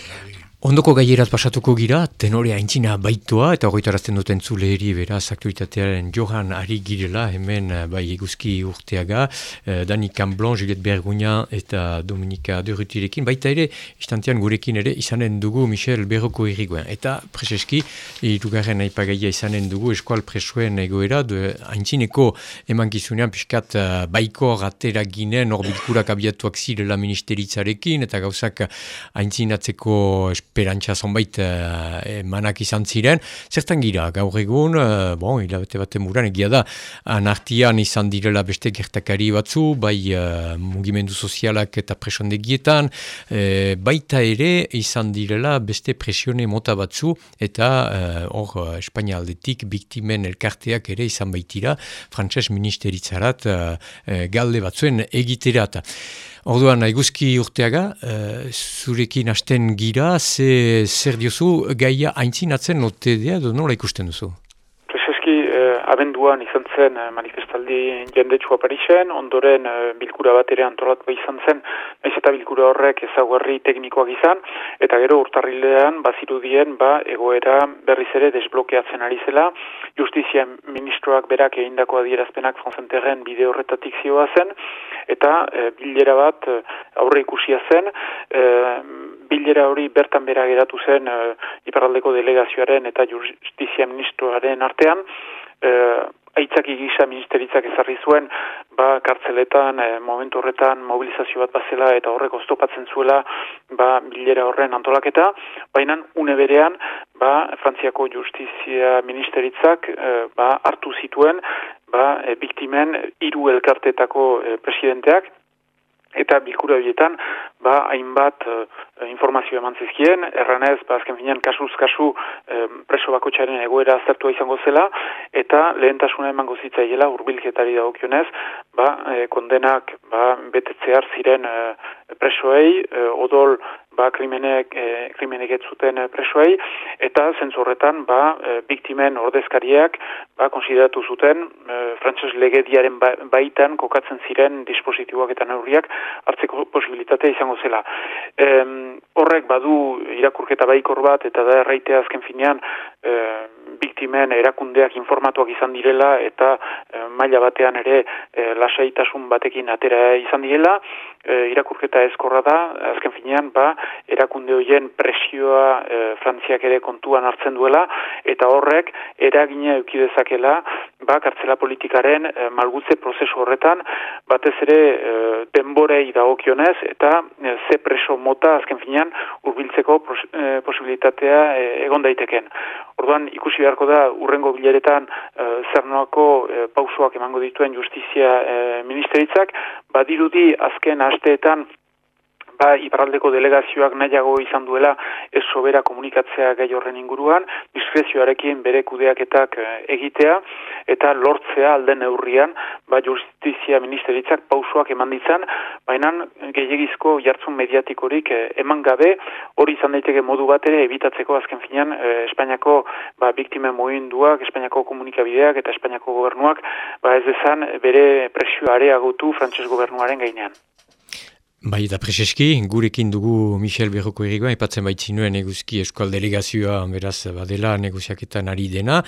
Ondoko gaierat pasatuko gira, tenore haintzina baitua, eta horretarazten duten zuleri beraz aktualitatearen johan ari girela, hemen eh, bai eguzki urteaga, eh, Dani Camblon, Juliet Berguna eta Dominika Durutirekin, baita ere, istantean gurekin ere, izanen dugu Michel Berroko irrigoen. Eta preseski, irugarren aipagaia izanen dugu eskual presuen egoera, haintzineko eman gizunean, piskat uh, baiko ratera ginen, orbilkurak abiatuak zirela ministeritzarekin, eta gauzak haintzinatzeko esperantza zonbait uh, manak izan ziren. Zertan gira, gaur egun, uh, bon, hilabete bat emuran, egia da, anartian izan direla beste gertakari batzu, bai uh, mugimendu sozialak eta presondegietan, baita ere izan direla beste presione mota batzu, eta hor Espainia aldetik biktimen elkarteak ere izan baitira, frantses ministeritzarat galde batzuen egiterat. Orduan, eguzki urteaga, uh, zurekin hasten gira, ze, zer diozu gaia haintzinatzen notedea, edo nola ikusten duzu? Abenduan izan zen uh, manifestaldi jendetsua Parisen, ondoren uh, bilkura bat ere antolatu izan zen, ez eta bilkura horrek ezaguarri teknikoak izan, eta gero urtarrilean bazirudien ba, egoera berriz ere desblokeatzen ari zela, justizia ministroak berak egindako adierazpenak franzenterren bide horretatik zioa zen, eta e, bilera bat aurre ikusia zen, e, bilera hori bertan bera geratu zen e, iparaldeko delegazioaren eta justizia ministroaren artean, e, aitzaki gisa ministeritzak ezarri zuen, ba, kartzeletan, momentu horretan, mobilizazio bat bazela eta horrek oztopatzen zuela, ba, bilera horren antolaketa, baina une berean, ba, Frantziako justizia ministeritzak, ba, hartu zituen, ba, e, biktimen hiru elkartetako e, presidenteak, eta bilkura horietan, ba, hainbat e, informazio eman zizkien, erranez, ba, azken finean, kasuz kasu e, preso bakotxaren egoera aztertua izango zela, eta lehentasuna emango zitzaiela urbilketari dagokionez, ba, e, kondenak ba, betetzear ziren e, presoei, e, odol ba, krimenek, e, krimenek ez zuten e, presoei, eta zentzorretan ba, e, biktimen ordezkariak ba, konsideratu zuten e, frantses legediaren ba, baitan kokatzen ziren dispositiboak eta neurriak hartzeko posibilitatea izango zela. E, horrek badu irakurketa baikor bat eta da erraitea azken finean e, biktimen erakundeak informatuak izan direla eta maila batean ere lasaitasun batekin atera izan direla, irakurketa ezkorra da, azken finean, ba, erakunde horien presioa Frantziak ere kontuan hartzen duela, eta horrek eragina eukidezakela, ba, kartzela politikaren malgutze prozesu horretan, batez ere denborei dagokionez eta ze preso mota azken finean urbiltzeko posibilitatea egon daiteken. Orduan ikusi beharko da urrengo bileretan e, zer noako pausoak emango dituen justizia ministeritzak, badirudi azken asteetan ba, iparraldeko delegazioak nahiago izan duela ez sobera komunikatzea gai horren inguruan, diskrezioarekin bere kudeaketak eh, egitea, eta lortzea alden neurrian, ba, justizia ministeritzak pausoak eman ditzan, baina gehiagizko jartzun mediatikorik eh, eman gabe, hori izan daiteke modu bat ere ebitatzeko azken finean eh, Espainiako ba, biktimen mohinduak, Espainiako komunikabideak eta Espainiako gobernuak ba, ez dezan bere presioa areagotu frantses gobernuaren gainean. Bai, eta preseski, gurekin dugu Michel Berroko erigoa, epatzen baitzinuen eguzki eskual delegazioa, beraz, badela, negoziaketan ari dena.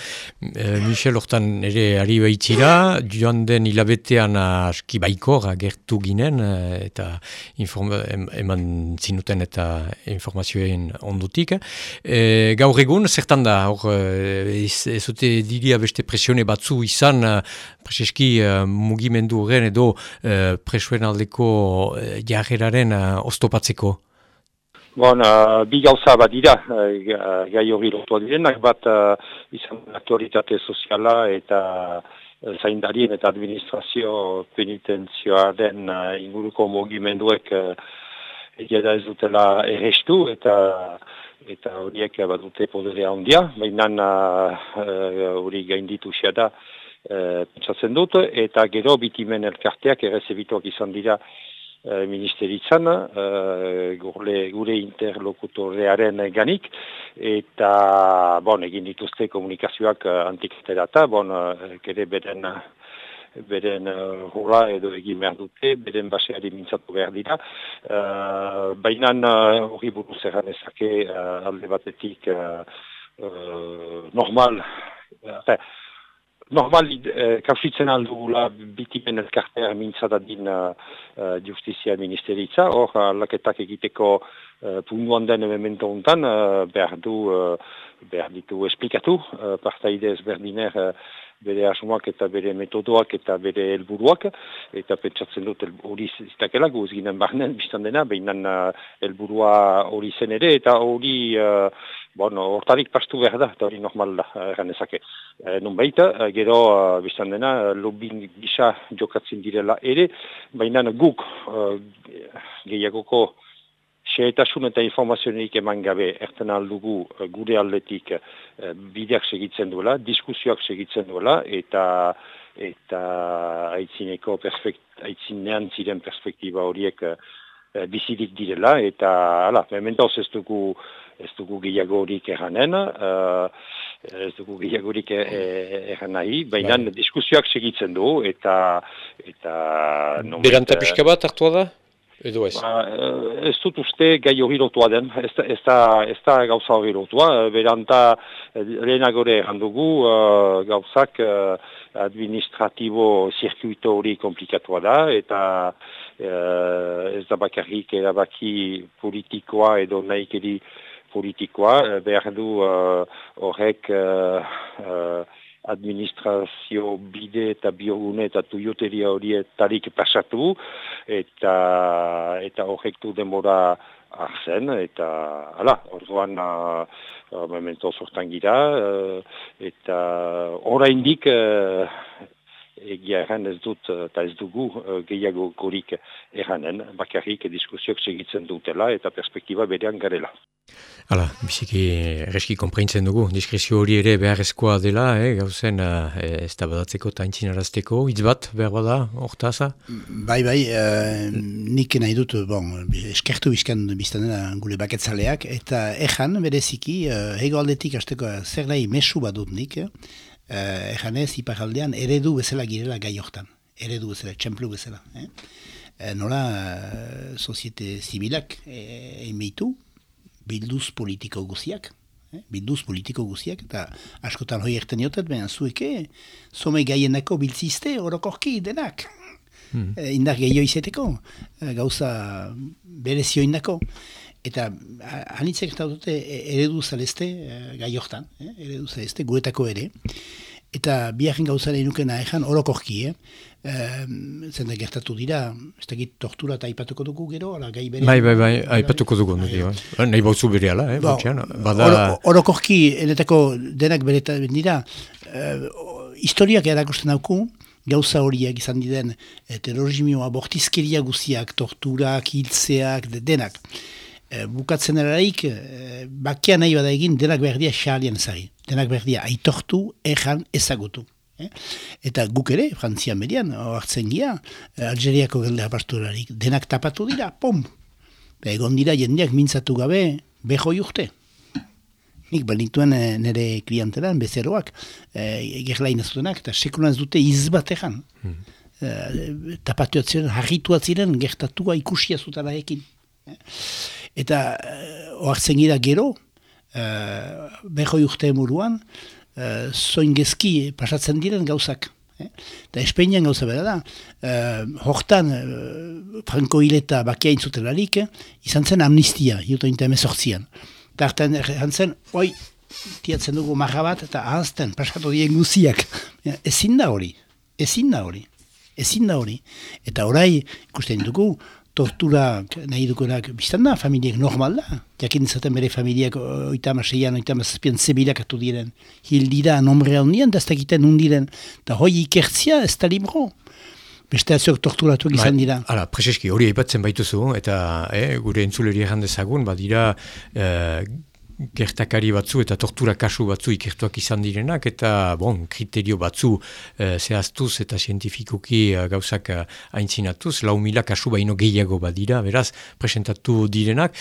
E, Michel, hortan ere ari baitzira, joan den hilabetean aski baikor agertu ginen, e, eta eman zinuten eta informazioen ondutik. E, gaur egun, zertan da, hor, ez, ez diria beste presione batzu izan, preseski mugimendu horren edo presoen aldeko jar jarreraren uh, oztopatzeko? Bon, uh, bi gauza bat dira, uh, gai hori lotu direnak, bat uh, izan aktualitate soziala eta uh, zaindarien eta administrazio penitenzioa den uh, inguruko mogimenduek uh, egia ez dutela errestu eta eta horiek bat dute poderea ondia, baina hori uh, gainditu da uh, pentsatzen dut, eta gero bitimen elkarteak errezebituak izan dira Eh, ministeritzan, uh, gure, gure interlokutorearen ganik, eta bon, egin dituzte komunikazioak uh, antiketera bon, uh, kere beren, beren uh, edo egin behar dute, beren baseari mintzatu behar dira. Uh, Baina hori uh, buruz erran ezake uh, alde batetik uh, normal, Normal, eh, kausitzen aldugula bitipen elkartea mintzadadin uh, uh, justizia ministeritza, hor laketak egiteko uh, punduan den memento untan, uh, behar du, uh, behar ditu esplikatu, uh, partaide ezberdiner uh, bere asumak eta bere metodoak eta bere helburuak eta pentsatzen dut hori zitakela guz ginen barnen biztan dena, behinan uh, helburua hori zen ere eta hori uh, Bueno, hortarik pastu behar da, eta hori normal da, erran ezake. E, nun baita, eh, gero, uh, biztan dena, lobin gisa jokatzen direla ere, baina guk uh, gehiagoko xeetasun eta informazionik eman gabe erten aldugu gure aldetik uh, bideak segitzen duela, diskusioak segitzen duela, eta eta aitzineko aitzinean ziren perspektiba horiek uh, bizirik direla, eta, ala, mementoz ez dugu ez dugu gehiagorik erranen, uh, ez dugu gehiagorik erran nahi, baina bai. diskusioak segitzen du, eta... eta Beranta pixka bat hartua da? Edo ez? Ba, ez dut uste gai hori lotua den, ez, ez, da, ez da gauza hori lotua, beranta lehenagore handugu uh, gauzak uh, administratibo zirkuito hori komplikatua da, eta uh, ez da bakarrik erabaki politikoa edo nahi politikoa, eh, behar du eh, horrek uh, administrazio bide eta biogune eta tuioteria horietarik pasatu, eta eta horrek du denbora arzen, eta ala, orduan uh, memento sortan gira, eta oraindik uh, egia erran ez dut eta ez dugu gehiago gorik erranen, bakarrik diskusiok segitzen dutela eta perspektiba berean garela. Hala, biziki ereski konpraintzen dugu, diskrezio hori ere beharrezkoa dela, eh, gauzen uh, ez da badatzeko eta intzinarazteko, hitz bat behar bada, ortaza? Bai, bai, uh, nik nahi dut, bon, eskertu bizkan biztan dena gure baketzaleak, eta ejan, bereziki, uh, ego aldetik azteko zer nahi mesu bat dut nik, uh, ejan ez, iparaldean, eredu bezala girela gai hortan, eredu bezala, txemplu bezala. Eh? nola, uh, soziete zibilak, egin eh, bilduz politiko guziak, eh? bilduz politiko guziak, eta askotan hoi erten jotet, baina zueke, some gaienako biltzizte orokorki denak. Hmm. E, indar gehiago izeteko, e, gauza berezio indako. Eta hanitzek eta dute eredu zaleste gai hortan, eh? eredu zaleste guretako ere. Eta biajen gauzaren nukena ejan orokorki, eh? zende gertatu dira, ez dakit tortura eta aipatuko dugu gero, ala gai bere... Bai, bai, bai, aipatuko dugu, bai. bai. nahi bautzu bere ala, eh, ba, bada... Orokorki, enetako denak bere dira, uh, historiak erakusten dauku, gauza horiak izan diren e, terrorismoa, bortizkeria guziak, torturak, hiltzeak, denak. E, bukatzen eraik, e, bakia nahi bada egin, denak berdia xalian zari. Denak berdia aitortu, ejan, ezagutu. Eh? Eta guk ere, Frantzia median, hartzen gira, eh, Algeriako gelde apasturarik, denak tapatu dira, pom! Ba, egon dira jendeak mintzatu gabe, beho jurte. Nik balintuan eh, nire klientelan, bezeroak, e, gerlain azutenak, eta sekulan ez dute izbatean. Hmm. E, tapatu atziren, harritu atziren, gertatua ikusia zutara ekin. Eta oartzen gira gero, e, beho jurte muruan, uh, zoin gezki pasatzen diren gauzak. Eh? Eta Espainian gauza bera da, uh, hortan uh, Franco Hileta bakia intzutelarik, eh? izan zen amnistia, juto inta emezortzian. Eta hartan zen, oi, tiatzen dugu marra bat, eta ahazten, pasatu dien guziak. [LAUGHS] Ezin da hori, ezin da hori, ezin da hori. Eta orai, ikusten dugu, tortura nahi dukonak biztan da, familiek normal da. Jakin izaten bere familiek oita maseian, oita mazazpian zebilak atu diren. Hil dira nombre handian, da ez dakiten undiren. Da hoi ikertzia ez da libro. Beste aziok torturatuak izan bai, dira. Hala, preseski, hori aipatzen baituzu, eta eh, gure entzuleri dezagun, badira eh, gertakari batzu eta tortura kasu batzu ikertuak izan direnak eta bon, kriterio batzu e, zehaztuz eta zientifikoki e, gauzak e, aintzinatuz, lau mila kasu baino gehiago badira, beraz, presentatu direnak.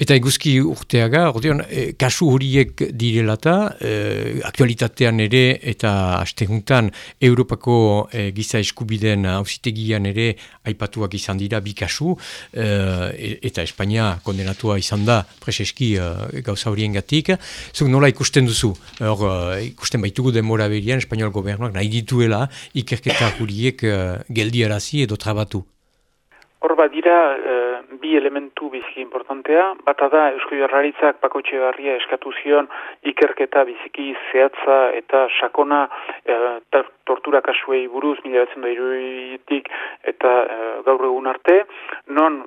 Eta eguzki urteaga, ordeon, e, kasu horiek direlata, e, aktualitatean ere eta asteguntan Europako e, giza eskubiden hausitegian ere aipatuak izan dira bi kasu, e, eta Espainia kondenatua izan da, preseski e, gauza hori horien gatik. Zuk nola ikusten duzu, hor uh, ikusten baitugu denbora berian, Espainiol gobernuak nahi dituela ikerketa huriek uh, geldiarazi edo trabatu. Hor bat dira, uh, bi elementu biziki importantea, bata da Eusko Jarraritzak pakotxe barria eskatu zion ikerketa biziki zehatza eta sakona uh, tortura kasuei buruz, mila batzen da iruditik eta uh, gaur egun arte, non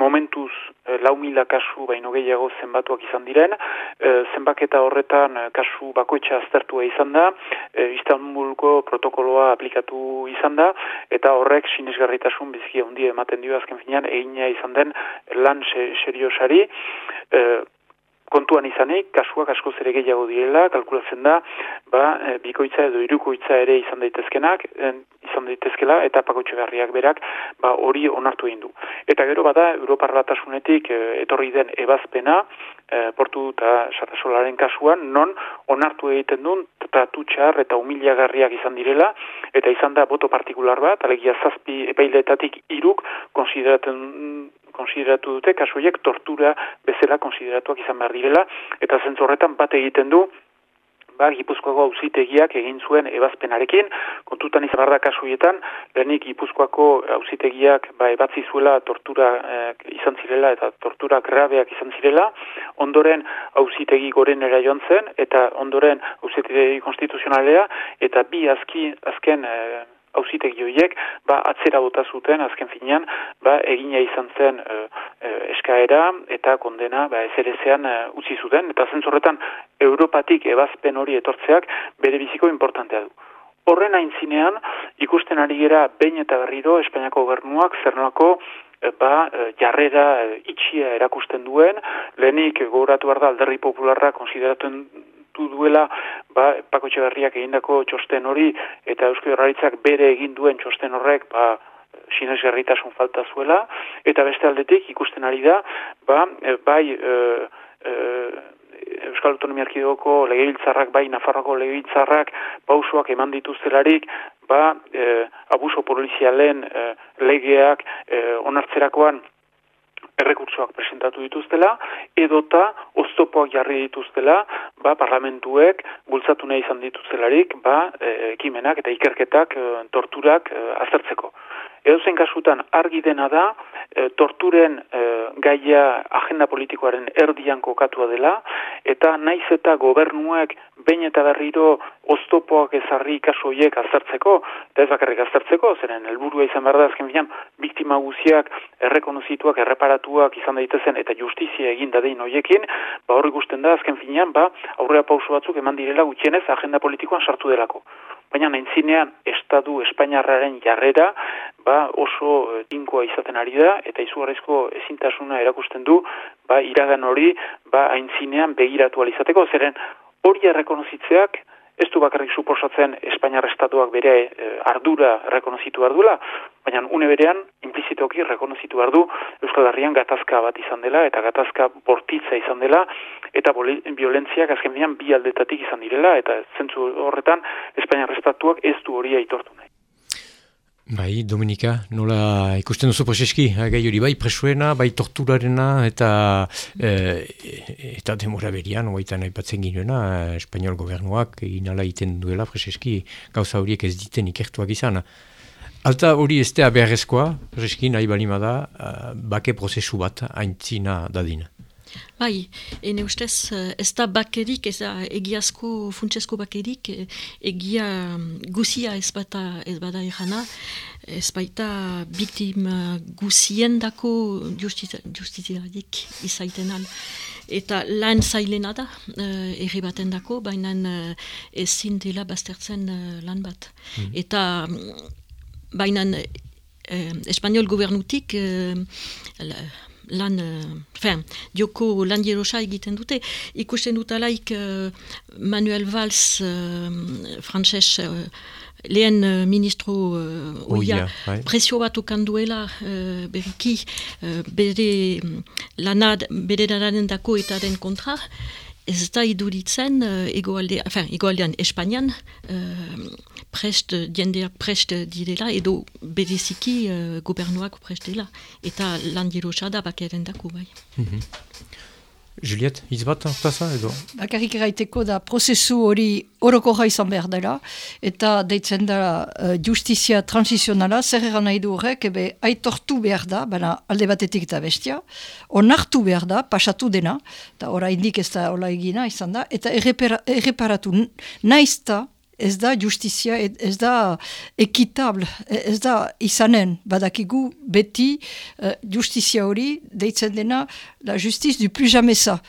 momentuz e, lau mila kasu baino gehiago zenbatuak izan diren, e, zenbaketa horretan eh, kasu bakoitza aztertua izan da, e, Istanbulko protokoloa aplikatu izan da, eta horrek sinesgarritasun biziki handi ematen dio azken finean, egina izan den lan seriosari, e, kontuan izanik, kasuak asko zere gehiago direla, kalkulatzen da, ba, bikoitza edo irukoitza ere izan daitezkenak, izan daitezkela eta pakotxe beharriak berak ba, hori onartu egin du. Eta gero bada Europar batasunetik e, etorri den ebazpena e, portu eta satasolaren kasuan non onartu egiten duen tratu txar eta humilagarriak izan direla eta izan da boto partikular bat, alegia zazpi epailetatik iruk konsideraten konsideratu dute, kasuiek tortura bezala konsideratuak izan behar direla, eta zentzorretan bat egiten du, ba, Gipuzkoako auzitegiak egin zuen ebazpenarekin, kontutan izan da kasuietan, lehenik Gipuzkoako auzitegiak ba, ebatzi zuela tortura eh, izan zirela eta tortura grabeak izan zirela, ondoren auzitegi goren joan zen, eta ondoren auzitegi konstituzionalea, eta bi azki, azken eh, hausitegi horiek ba, atzera bota zuten azken finean ba, egina izan zen e, e, eskaera eta kondena ba, ezerezean e, utzi zuten eta zentzorretan Europatik ebazpen hori etortzeak bere biziko importantea du. Horren aintzinean ikusten ari gera behin eta berriro Espainiako gobernuak zernako ba, jarrera itxia erakusten duen, lehenik gogoratu behar da alderri popularra konsideratuen duela ba, Pako Txegarriak egindako txosten hori eta Eusko Jarraritzak bere egin duen txosten horrek ba, sinesgarritasun falta zuela. Eta beste aldetik ikusten ari da ba, e, bai e, e, Euskal Autonomia Arkidoko legebiltzarrak bai Nafarroko legebiltzarrak pausuak eman dituztelarik ba, e, abuso polizialen e, legeak e, onartzerakoan errekurtsoak presentatu dituztela, edota oztopoak jarri dituztela, ba, parlamentuek bultzatu nahi izan dituztelarik, ba, e, ekimenak eta ikerketak e, torturak e, aztertzeko. Edo zen kasutan argi dena da, e, torturen e, gaia agenda politikoaren erdian kokatua dela, eta naiz eta gobernuek bain eta berriro oztopoak ezarri kasoiek aztertzeko, eta ez bakarrik aztertzeko, zeren helburua izan behar da, azken bilan, biktima guziak errekonozituak, erreparatuak izan daitezen, eta justizia egin dadein hoiekin, ba horri gusten da, azken finean, ba, aurrera pauso batzuk eman direla gutxienez agenda politikoan sartu delako. Baina naintzinean, Estadu Espainiarraren jarrera, ba, oso eh, tinkoa izaten ari da, eta izugarrizko ezintasuna erakusten du, ba, iragan hori, ba, aintzinean begiratu alizateko, zeren hori errekonozitzeak, ez du bakarrik suposatzen Espainiar Estatuak bere eh, ardura rekonozitu ardula, baina une berean, implizitoki rekonozitu ardu Euskal Herrian gatazka bat izan dela, eta gatazka bortitza izan dela, eta violentziak azken bi aldetatik izan direla, eta zentzu horretan Espainiar Estatuak ez du hori aitortu. Bai, Dominika, nola ikusten duzu preseski, gai hori bai presuena, bai torturarena eta e, eta demora berian, oaitan aipatzen ginuena, Espainiol gobernuak egin ala iten duela preseski gauza horiek ez diten ikertuak izan. Alta hori ez da beharrezkoa, preseski nahi balimada, bake prozesu bat haintzina dadina. Bai, ene ustez, eh, ez da bakerik, ez da egiazko, funtsesko bakerik, eh, egia mm, guzia ez bata ez bada erana, ez baita biktim guzien dako justiziadik izaiten al. Eta lan zailena da, erri baten dako, baina ezin dela baztertzen lan bat. Mm. Eta mm, baina uh, espanyol gobernutik lan, uh, joko lan jerosa egiten dute. Ikusten dut alaik uh, Manuel Valls, uh, frances, uh, lehen uh, ministro uh, oia, bai. presio bat duela uh, beriki uh, bere lanad, bere lanaren dako eta den kontra, ez da iduritzen uh, egoalde, enfin, egoaldean Espainian uh, prest, diendeak prest direla edo bereziki uh, gobernuak prest dela eta lan dirosa da bakeren dako bai. Mm -hmm. Juliet, izbat hortaza edo? Bakarrik eraiteko da prozesu hori orokorra izan behar dela eta deitzen da uh, justizia transizionala zer eran nahi du horrek ebe aitortu behar da, baina alde batetik eta bestia, onartu behar da, pasatu dena, eta ora indik ez da hola egina izan da, eta erreparatu naizta ez da justizia, ez da ekitable, ez da izanen, badakigu beti uh, justizia hori deitzen dena la justiz du plus jamais sa.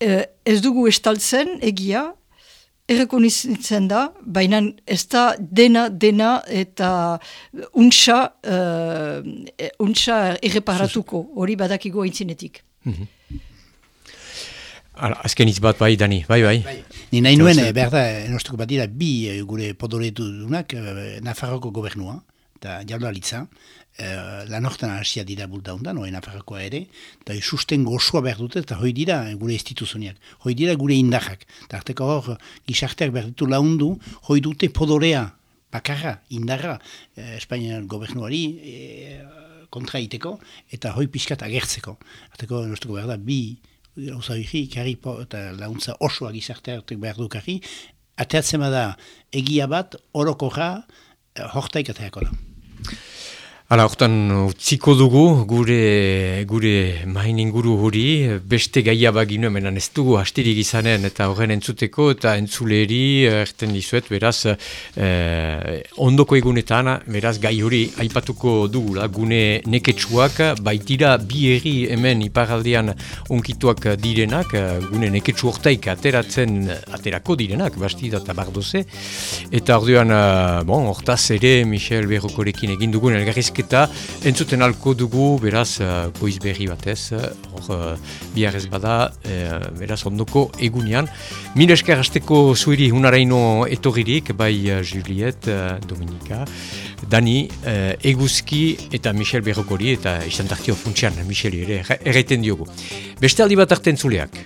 Uh, ez dugu estaltzen egia, errekonitzen da, baina ez da dena, dena eta untsa, uh, untsa erreparatuko, hori badakigu aintzinetik. Mm Ala, azken hitz bat bai, Dani, bai, bai. bai. Ni nahi nuen, eh, behar da, enostuko bat dira, bi eh, gure podoretu dunak, eh, Nafarroko gobernua, eta jaldo alitza, eh, lan hortan hasia dira bulta hondan, oen Nafarrokoa ere, eta susten gozoa behar dute, eta hoi dira gure instituzoniak, hoi dira gure indahak. Eta arteko hor, gizarteak behar ditu laundu, hoi dute podorea, bakarra, indarra, eh, Espainian gobernuari, eh, kontra iteko, eta hoi pixkat agertzeko. Arteko, enostuko behar da, bi gauza hori, kari eta launtza osoa gizartea behar du kari, ateatzen da egia bat, orokorra, eh, hortaik ateako da. Hala, hortan utziko dugu gure, gure main inguru hori, beste gaia baginu hemenan ez dugu hastirik izanen eta horren entzuteko eta entzuleri erten dizuet, beraz, eh, ondoko egunetan, beraz, gai hori aipatuko dugu, la, gune neketsuak, baitira bi erri hemen iparaldean onkituak direnak, gune neketsu hortaik ateratzen, aterako direnak, basti eta bardoze, eta orduan, eh, bon, hortaz ere, Michel Berrokorekin egin dugun elgarrizke eta entzuten alko dugu, beraz, eh, goiz berri batez, eh, hor, eh, biarrez bada, e, beraz, ondoko egunean. Mil esker hasteko zuiri hunaraino etorririk, bai Juliet, Dominika, Dani, e, Eguzki eta Michel Berrokori, eta izan tartio funtsian, Michel ere, erraiten diogu. Beste aldi bat arte entzuleak.